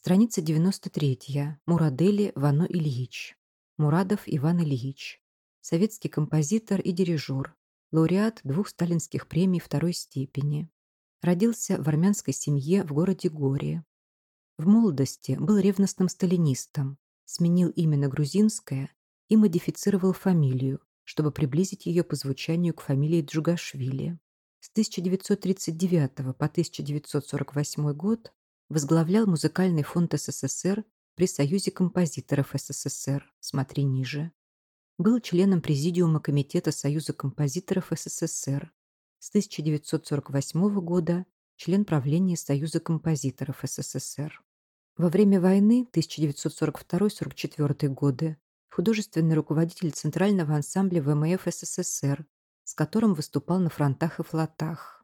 Страница 93. Мурадели Вано Ильич. Мурадов Иван Ильич. Советский композитор и дирижер. Лауреат двух сталинских премий второй степени. Родился в армянской семье в городе Горе. В молодости был ревностным сталинистом. Сменил имя на грузинское и модифицировал фамилию, чтобы приблизить ее по звучанию к фамилии Джугашвили. С 1939 по 1948 год возглавлял музыкальный фонд СССР при Союзе композиторов СССР, смотри ниже, был членом Президиума Комитета Союза композиторов СССР, с 1948 года член правления Союза композиторов СССР. Во время войны 1942-44 годы художественный руководитель Центрального ансамбля ВМФ СССР, с которым выступал на фронтах и флотах.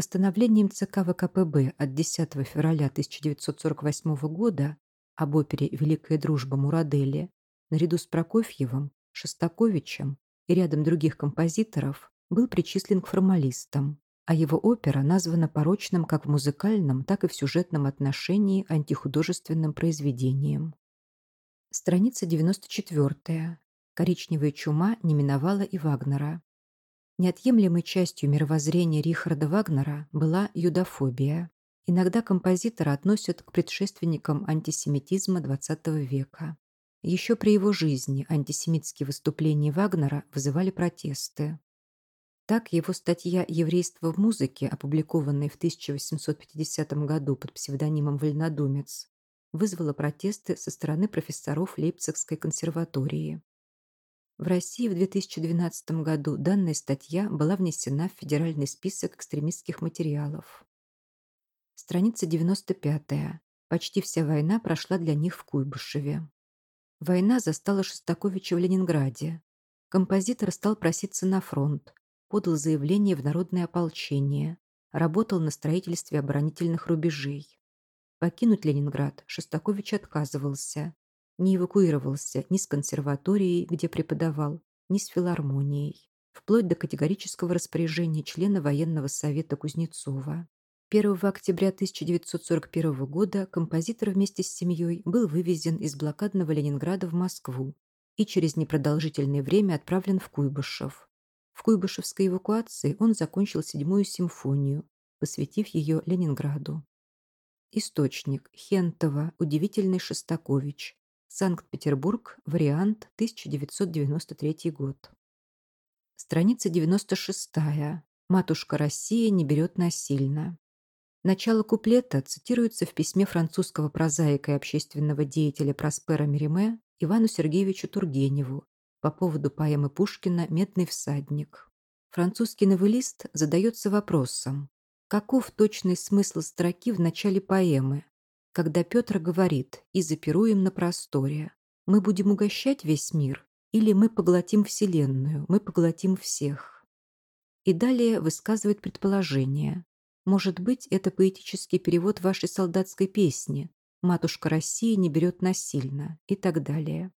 Постановлением ЦК ВКПБ от 10 февраля 1948 года об опере «Великая дружба Мурадели» наряду с Прокофьевым, Шостаковичем и рядом других композиторов был причислен к формалистам, а его опера названа порочным как в музыкальном, так и в сюжетном отношении антихудожественным произведением. Страница 94. «Коричневая чума» не миновала и Вагнера. Неотъемлемой частью мировоззрения Рихарда Вагнера была юдофобия. Иногда композитора относят к предшественникам антисемитизма XX века. Еще при его жизни антисемитские выступления Вагнера вызывали протесты. Так его статья «Еврейство в музыке», опубликованная в 1850 году под псевдонимом «Вольнодумец», вызвала протесты со стороны профессоров Лейпцигской консерватории. В России в 2012 году данная статья была внесена в федеральный список экстремистских материалов. Страница 95. Почти вся война прошла для них в Куйбышеве. Война застала Шостаковича в Ленинграде. Композитор стал проситься на фронт, подал заявление в народное ополчение, работал на строительстве оборонительных рубежей. Покинуть Ленинград Шостакович отказывался, не эвакуировался ни с консерваторией, где преподавал, ни с филармонией, вплоть до категорического распоряжения члена военного совета Кузнецова. 1 октября 1941 года композитор вместе с семьей был вывезен из блокадного Ленинграда в Москву и через непродолжительное время отправлен в Куйбышев. В Куйбышевской эвакуации он закончил седьмую симфонию, посвятив ее Ленинграду. Источник. Хентова. Удивительный Шостакович. Санкт-Петербург, вариант 1993 год. Страница 96. «Матушка Россия не берет насильно». Начало куплета цитируется в письме французского прозаика и общественного деятеля Проспера Мериме Ивану Сергеевичу Тургеневу по поводу поэмы Пушкина «Медный всадник». Французский новеллист задается вопросом, каков точный смысл строки в начале поэмы, когда Петр говорит «и запируем на просторе», мы будем угощать весь мир, или мы поглотим Вселенную, мы поглотим всех. И далее высказывает предположение. Может быть, это поэтический перевод вашей солдатской песни «Матушка России не берет насильно» и так далее.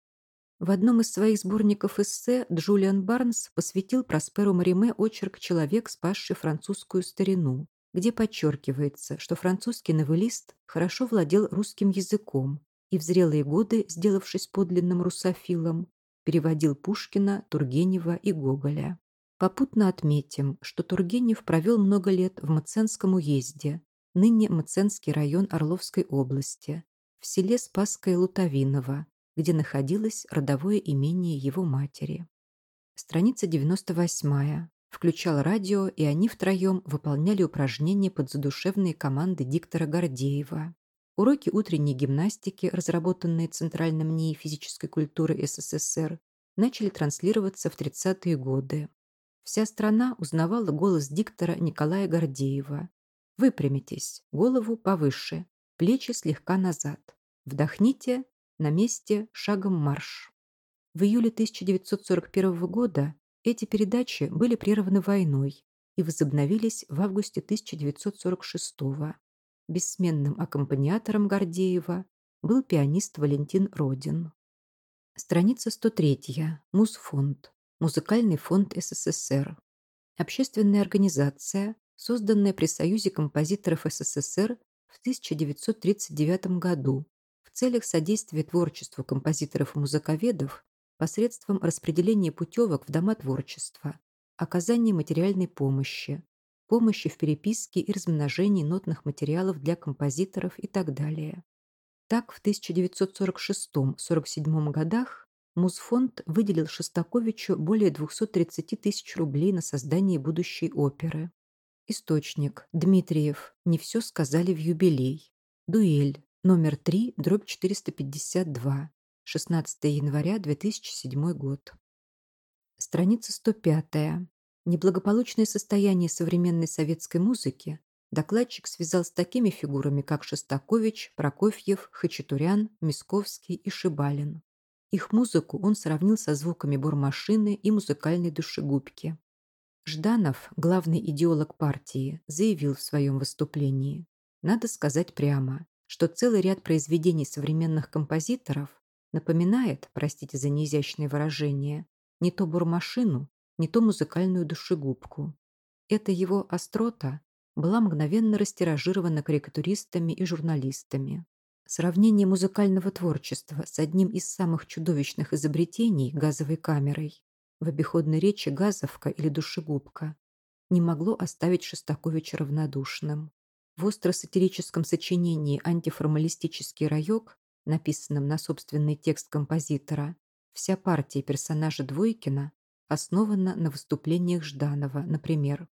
В одном из своих сборников эссе Джулиан Барнс посвятил Просперу Мариме очерк «Человек, спасший французскую старину», где подчеркивается, что французский новеллист хорошо владел русским языком и в зрелые годы, сделавшись подлинным русофилом, переводил Пушкина, Тургенева и Гоголя. Попутно отметим, что Тургенев провел много лет в Мценском уезде, ныне Мценский район Орловской области, в селе Спасское Лутовиново, где находилось родовое имение его матери. Страница 98 включал радио, и они втроем выполняли упражнения под задушевные команды диктора Гордеева. Уроки утренней гимнастики, разработанные Центральным НИИ физической культуры СССР, начали транслироваться в 30-е годы. Вся страна узнавала голос диктора Николая Гордеева. Выпрямитесь, голову повыше, плечи слегка назад. Вдохните, на месте, шагом марш. В июле 1941 года эти передачи были прерваны войной и возобновились в августе 1946 -го. Бессменным аккомпаниатором Гордеева был пианист Валентин Родин. Страница 103. Музфонд. Музыкальный фонд СССР. Общественная организация, созданная при Союзе композиторов СССР в 1939 году в целях содействия творчеству композиторов и музыковедов посредством распределения путевок в дома творчества, оказания материальной помощи, помощи в переписке и размножении нотных материалов для композиторов и так далее. Так, в 1946-47 годах Музфонд выделил Шостаковичу более 230 тысяч рублей на создание будущей оперы. Источник. Дмитриев. Не все сказали в юбилей. Дуэль. Номер 3, дробь 452. 16 января 2007 год. Страница 105. Неблагополучное состояние современной советской музыки докладчик связал с такими фигурами, как Шостакович, Прокофьев, Хачатурян, Мисковский и Шибалин. Их музыку он сравнил со звуками бормашины и музыкальной душегубки. Жданов, главный идеолог партии, заявил в своем выступлении, надо сказать прямо, что целый ряд произведений современных композиторов напоминает, простите за неизящное выражение, не то бурмашину, не то музыкальную душегубку. Это его острота была мгновенно растиражирована карикатуристами и журналистами. Сравнение музыкального творчества с одним из самых чудовищных изобретений – газовой камерой в обиходной речи «газовка» или «душегубка» не могло оставить Шостаковича равнодушным. В остро-сатирическом сочинении «Антиформалистический райок» написанном на собственный текст композитора, вся партия персонажа Двойкина основана на выступлениях Жданова, например.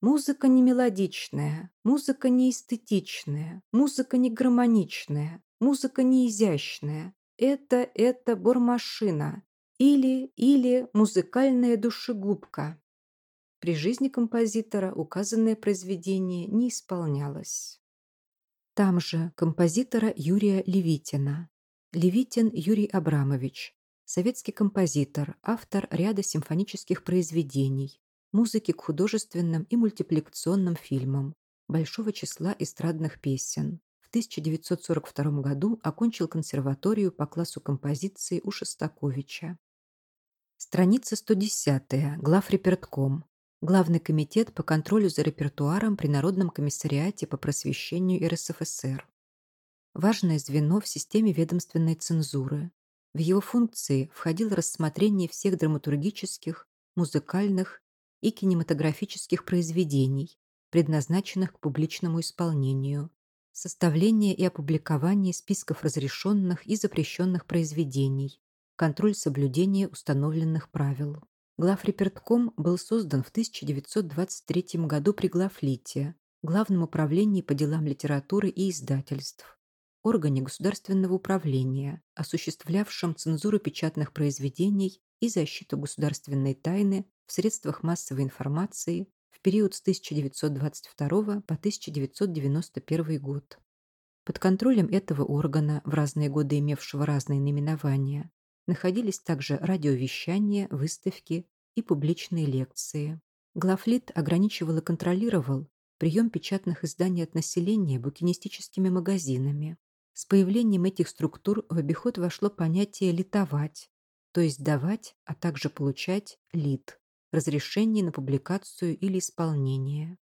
Музыка не мелодичная, музыка не эстетичная, музыка не гармоничная, музыка не изящная. Это, это бормашина или, или музыкальная душегубка. При жизни композитора указанное произведение не исполнялось там же композитора Юрия Левитина. Левитин Юрий Абрамович, советский композитор, автор ряда симфонических произведений, музыки к художественным и мультипликационным фильмам, большого числа эстрадных песен. В 1942 году окончил консерваторию по классу композиции у Шостаковича. Страница 110, глав репертком. Главный комитет по контролю за репертуаром при Народном комиссариате по просвещению РСФСР. Важное звено в системе ведомственной цензуры. В его функции входило рассмотрение всех драматургических, музыкальных и кинематографических произведений, предназначенных к публичному исполнению, составление и опубликование списков разрешенных и запрещенных произведений, контроль соблюдения установленных правил. Главрепертком был создан в 1923 году при Главлите, Главном управлении по делам литературы и издательств, органе государственного управления, осуществлявшем цензуру печатных произведений и защиту государственной тайны в средствах массовой информации в период с 1922 по 1991 год. Под контролем этого органа, в разные годы имевшего разные наименования, находились также радиовещание, выставки и публичные лекции. Глафлит ограничивал и контролировал прием печатных изданий от населения букинистическими магазинами. С появлением этих структур в обиход вошло понятие «литовать», то есть давать, а также получать «лит» – разрешение на публикацию или исполнение.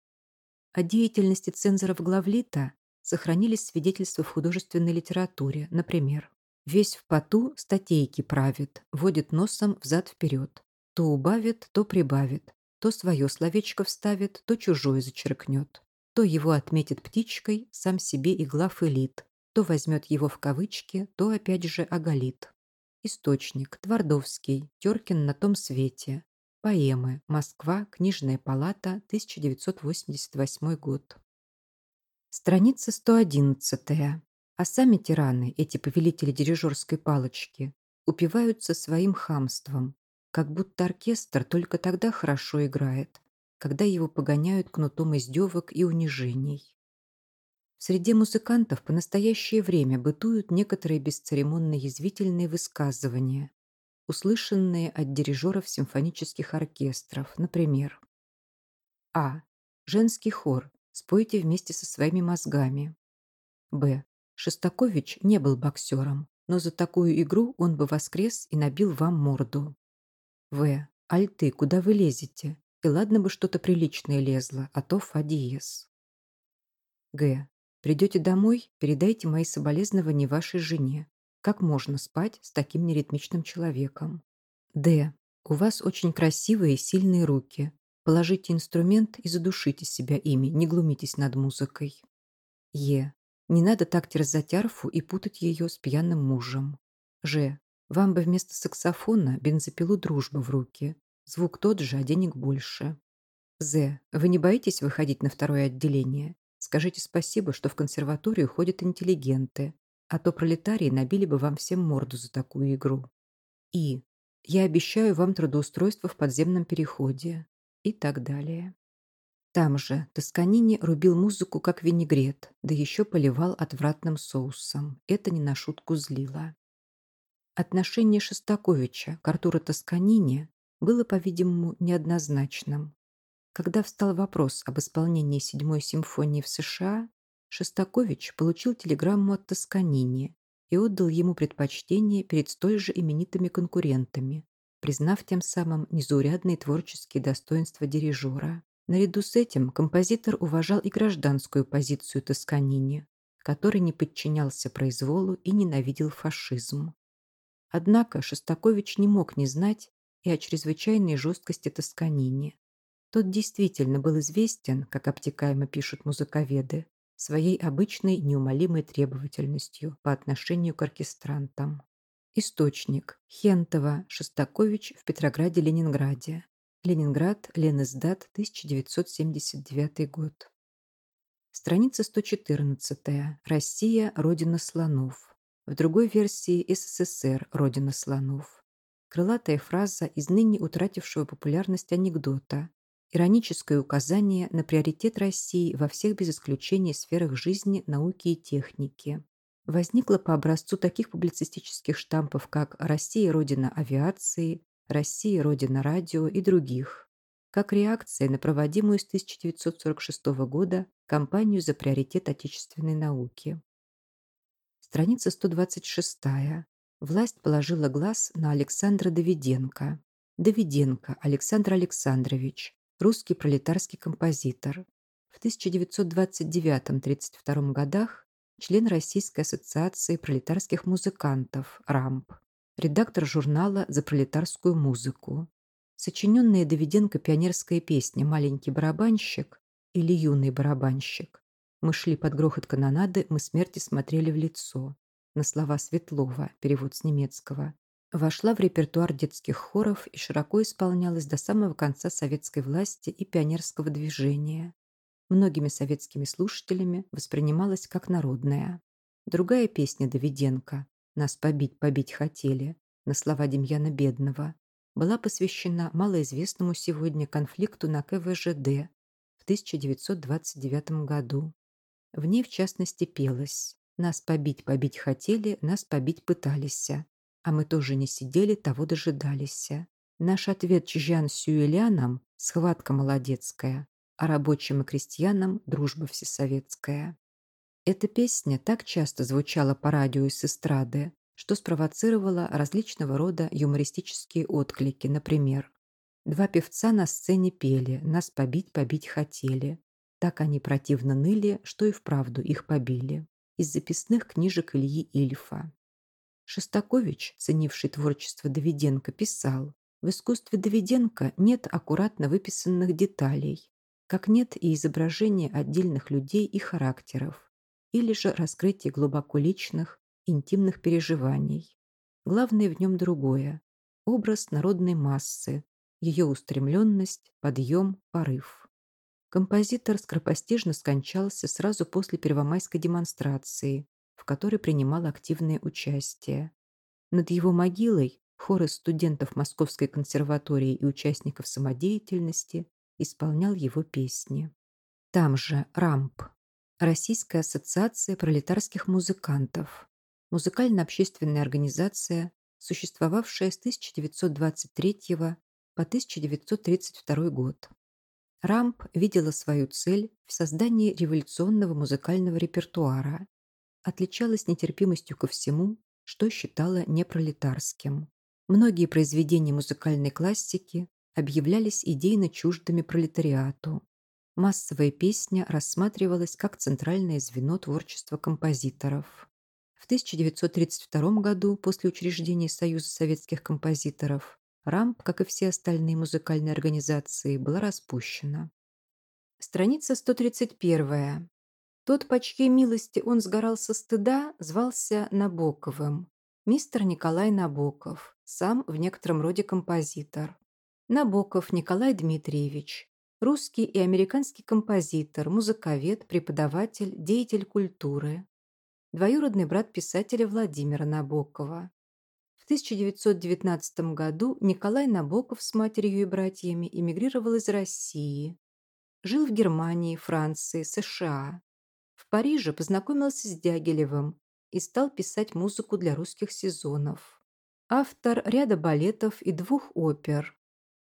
О деятельности цензоров главлита сохранились свидетельства в художественной литературе, например, Весь в поту статейки правит, водит носом взад-вперед. То убавит, то прибавит, то свое словечко вставит, то чужое зачеркнет. То его отметит птичкой, сам себе игла фылит, то возьмет его в кавычки, то опять же оголит. Источник. Твардовский. Теркин на том свете. Поэмы. Москва. Книжная палата. 1988 год. Страница 111. А сами тираны, эти повелители дирижерской палочки, упиваются своим хамством, как будто оркестр только тогда хорошо играет, когда его погоняют кнутом издевок и унижений. Среди музыкантов по настоящее время бытуют некоторые бесцеремонно язвительные высказывания, услышанные от дирижеров симфонических оркестров, например. А. Женский хор. Спойте вместе со своими мозгами. Б. Шестакович не был боксером, но за такую игру он бы воскрес и набил вам морду. В. Альты, куда вы лезете? И ладно бы что-то приличное лезло, а то фадиес. Г. Придете домой, передайте мои соболезнования вашей жене. Как можно спать с таким неритмичным человеком? Д. У вас очень красивые и сильные руки. Положите инструмент и задушите себя ими, не глумитесь над музыкой. Е. Не надо так терзать Арфу и путать ее с пьяным мужем. Ж. Вам бы вместо саксофона бензопилу дружбы в руки. Звук тот же, а денег больше. З. Вы не боитесь выходить на второе отделение? Скажите спасибо, что в консерваторию ходят интеллигенты, а то пролетарии набили бы вам всем морду за такую игру. И. Я обещаю вам трудоустройство в подземном переходе. И так далее. Там же Тосканини рубил музыку как винегрет, да еще поливал отвратным соусом. Это не на шутку злило. Отношение Шостаковича к Артуру Тосканини было, по-видимому, неоднозначным. Когда встал вопрос об исполнении седьмой симфонии в США, Шостакович получил телеграмму от Тосканини и отдал ему предпочтение перед столь же именитыми конкурентами, признав тем самым незаурядные творческие достоинства дирижера. Наряду с этим композитор уважал и гражданскую позицию Тосканини, который не подчинялся произволу и ненавидел фашизм. Однако Шостакович не мог не знать и о чрезвычайной жесткости Тосканини. Тот действительно был известен, как обтекаемо пишут музыковеды, своей обычной неумолимой требовательностью по отношению к оркестрантам. Источник. Хентова, Шостакович в Петрограде-Ленинграде. Ленинград, Ленэсдат, 1979 год. Страница 114. Россия, родина слонов. В другой версии СССР, родина слонов. Крылатая фраза из ныне утратившего популярность анекдота. Ироническое указание на приоритет России во всех без исключения сферах жизни, науки и техники. Возникла по образцу таких публицистических штампов, как «Россия – родина авиации», России, Родина Радио и других. Как реакция на проводимую с 1946 года кампанию за приоритет отечественной науки. Страница 126. Власть положила глаз на Александра Давиденко. Давиденко Александр Александрович, русский пролетарский композитор. В 1929-32 годах член Российской ассоциации пролетарских музыкантов РАМП редактор журнала за пролетарскую музыку, сочиненная Давиденко пионерская песня «Маленький барабанщик» или «Юный барабанщик». Мы шли под грохот канонады, мы смерти смотрели в лицо. На слова Светлова, перевод с немецкого. Вошла в репертуар детских хоров и широко исполнялась до самого конца советской власти и пионерского движения. Многими советскими слушателями воспринималась как народная. Другая песня Давиденко нас побить побить хотели, на слова Демьяна Бедного, была посвящена малоизвестному сегодня конфликту на КВЖД в 1929 году. В ней, в частности, пелось «Нас побить побить хотели, нас побить пытались, а мы тоже не сидели, того дожидались». Наш ответ чижан сюэлянам – схватка молодецкая, а рабочим и крестьянам – дружба всесоветская. Эта песня так часто звучала по радио из эстрады, что спровоцировала различного рода юмористические отклики, например. Два певца на сцене пели «Нас побить, побить хотели». Так они противно ныли, что и вправду их побили. Из записных книжек Ильи Ильфа. Шостакович, ценивший творчество Давиденко, писал, «В искусстве Давиденко нет аккуратно выписанных деталей, как нет и изображения отдельных людей и характеров или же раскрытие глубоко личных, интимных переживаний. Главное в нем другое – образ народной массы, ее устремленность, подъем, порыв. Композитор скоропостижно скончался сразу после первомайской демонстрации, в которой принимал активное участие. Над его могилой хор из студентов Московской консерватории и участников самодеятельности исполнял его песни. Там же Рамп Российская ассоциация пролетарских музыкантов, музыкально-общественная организация, существовавшая с 1923 по 1932 год. Рамп видела свою цель в создании революционного музыкального репертуара, отличалась нетерпимостью ко всему, что считала непролетарским. Многие произведения музыкальной классики объявлялись идейно чуждыми пролетариату, Массовая песня рассматривалась как центральное звено творчества композиторов. В 1932 году, после учреждения Союза советских композиторов, РАМП, как и все остальные музыкальные организации, была распущена. Страница 131. Тот, по чьей милости он сгорал со стыда, звался Набоковым. Мистер Николай Набоков, сам в некотором роде композитор. Набоков Николай Дмитриевич, русский и американский композитор, музыковед, преподаватель, деятель культуры, двоюродный брат писателя Владимира Набокова. В 1919 году Николай Набоков с матерью и братьями эмигрировал из России. Жил в Германии, Франции, США. В Париже познакомился с Дягилевым и стал писать музыку для русских сезонов. Автор ряда балетов и двух опер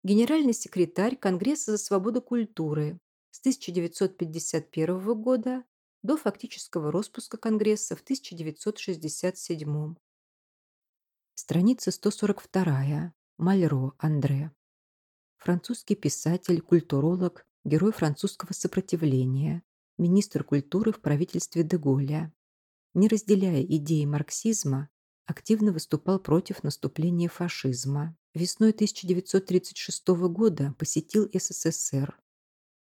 генеральный секретарь Конгресса за свободу культуры с 1951 года до фактического распуска Конгресса в 1967. Страница 142. Мальро Андре. Французский писатель, культуролог, герой французского сопротивления, министр культуры в правительстве Деголя. Не разделяя идеи марксизма, активно выступал против наступления фашизма весной 1936 года посетил СССР.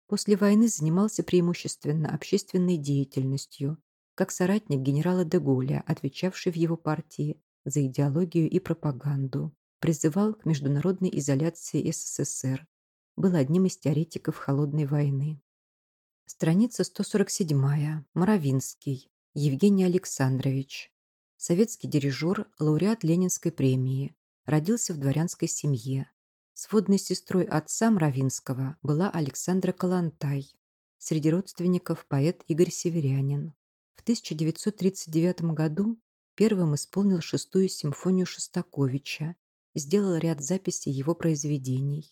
После войны занимался преимущественно общественной деятельностью, как соратник генерала Деголля, отвечавший в его партии за идеологию и пропаганду, призывал к международной изоляции СССР, был одним из теоретиков Холодной войны. Страница 147. Моровинский. Евгений Александрович. Советский дирижер, лауреат Ленинской премии, родился в дворянской семье. Сводной сестрой отца Мравинского была Александра Калантай. Среди родственников поэт Игорь Северянин. В 1939 году первым исполнил шестую симфонию Шостаковича, сделал ряд записей его произведений.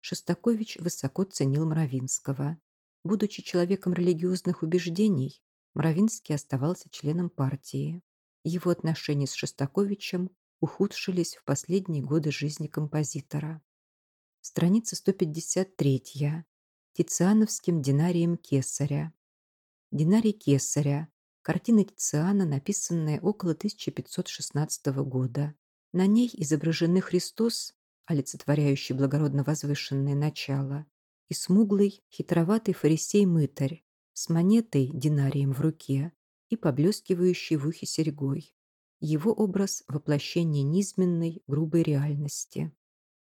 Шостакович высоко ценил Мравинского. Будучи человеком религиозных убеждений, Мравинский оставался членом партии. Его отношения с Шостаковичем ухудшились в последние годы жизни композитора. Страница 153. Тициановским динарием Кесаря. Динарий Кесаря. Картина Тициана, написанная около 1516 года. На ней изображены Христос, олицетворяющий благородно возвышенное начало, и смуглый, хитроватый фарисей-мытарь с монетой, динарием в руке и поблескивающей в ухе серьгой его образ – воплощение низменной, грубой реальности.